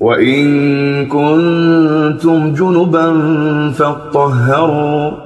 وإن كنتم جنبا فاطهروا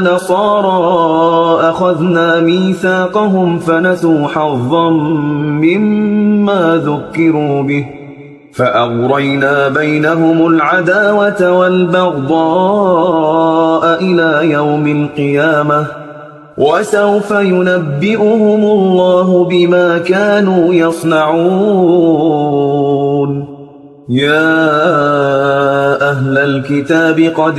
نصارى أخذنا ميثاقهم فنسوا حظا مما ذكروا به فأغرينا بينهم العداوة والبغضاء إلى يوم القيامة وسوف ينبئهم الله بما كانوا يصنعون يا أهل الكتاب قد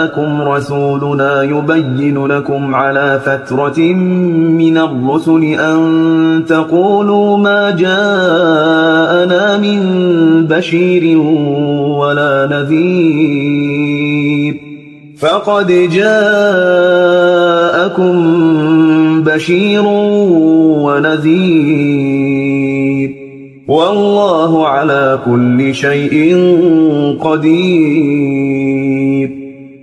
جاءكم رسولنا يبين لكم على فترة من الرسل أن تقولوا ما جاءنا من بشير ولا نذير. فقد جاءكم بشير ونذير. والله على كل شيء قدير.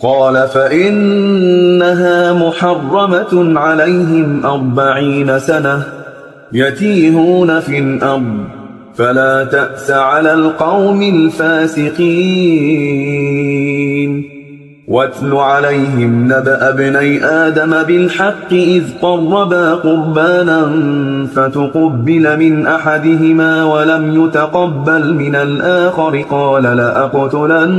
قال فإنها محرمة عليهم أربعين سنة يتيهون في الأرض فلا تأس على القوم الفاسقين. واتل عليهم نبأ ابني آدم بالحق إذ قربا قربانا فتقبل من أحدهما ولم يتقبل من الآخر قال لأقتلنك.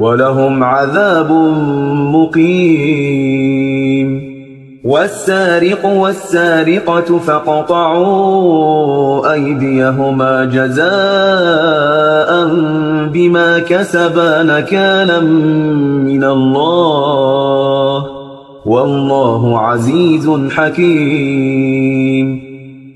ولهم عذاب مقيم. والسارق والسارقة فقطعوا أيديهما جزاء بما كسبا نكالا من الله. والله عزيز حكيم.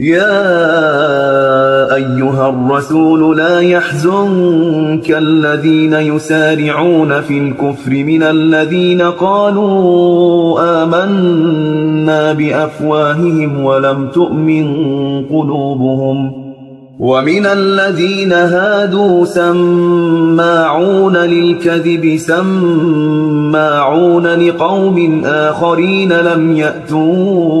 يا أيها الرسول لا يحزنك الذين يسارعون في الكفر من الذين قالوا آمنا بأفواههم ولم تؤمن قلوبهم ومن الذين هادوا سماعون للكذب سماعون لقوم آخرين لم يأتوك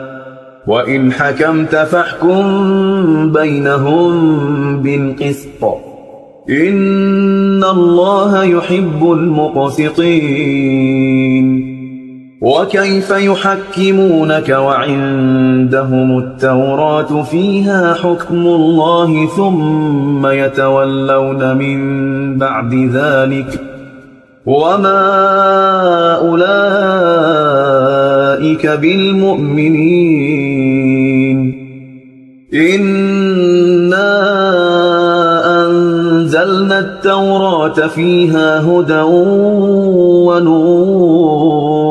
وإن حكمت فاحكم بينهم بالقسط إن الله يحب المقسطين وكيف يحكمونك وعندهم التوراة فيها حكم الله ثم يتولون من بعد ذلك وما أولئك بالمؤمنين إِنَّا أنزلنا التوراة فيها هدى ونور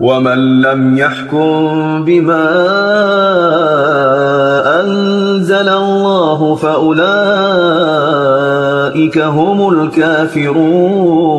ومن لم يحكم بما أنزل الله فأولئك هم الكافرون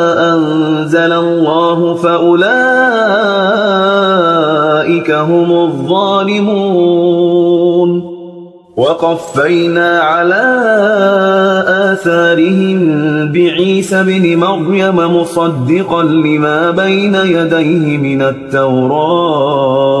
أنزل الله فأولئك هم الظالمون. وقفينا على آثارهم بعيسى بن مريم مصدقا لما بين يديه من التوراة.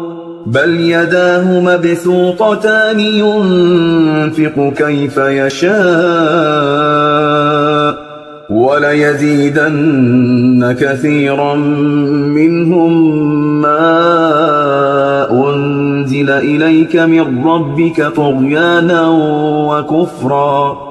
بل يداه مبثوطتان ينفق كيف يشاء وليزيدن كثيرا منهم ما أنزل إليك من ربك طغيانا وكفرا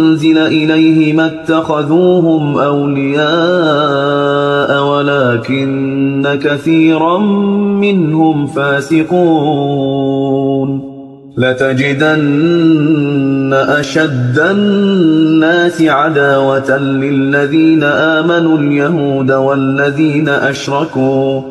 إليه ما اتخذوهم أولياء ولكن كثيرا منهم فاسقون. لتجدن أشد الناس عداوة للذين آمنوا اليهود والذين أشركوا.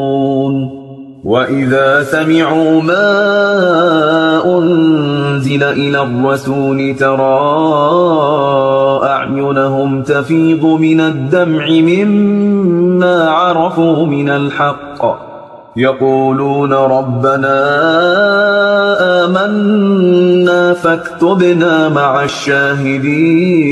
وإذا سمعوا ما أنزل إلى الرسول ترى أعينهم تفيض من الدمع مما عرفوا من الحق يقولون ربنا آمنا فاكتبنا مع الشاهدين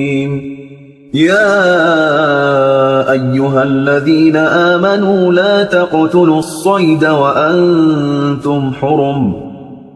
يا أيها الذين آمنوا لا تقتلوا الصيد وأنتم حرم.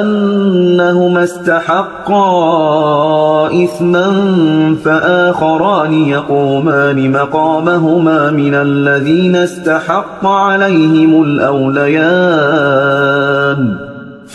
أنهما استحقا إثما فآخران يقومان مقامهما من الذين استحق عليهم الأوليان